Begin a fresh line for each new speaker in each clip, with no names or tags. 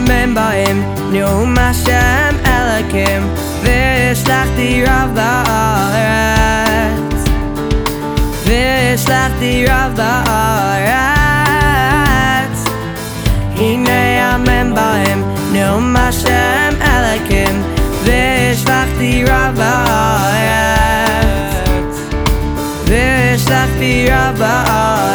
membaim Nehum Hashem Elohim Vishlachti Rav Ba'aretz Vishlachti Rav Ba'aretz Hinei Amen Ba'im Nehum Hashem Elohim Vishlachti Rav Ba'aretz Vishlachti Rav Ba'aretz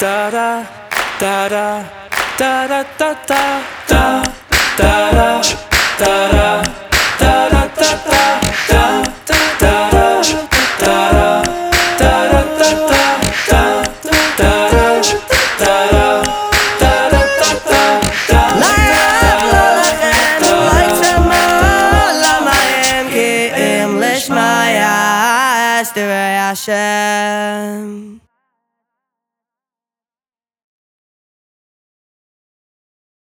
da da da da da da da da da da da da da da da
Hashem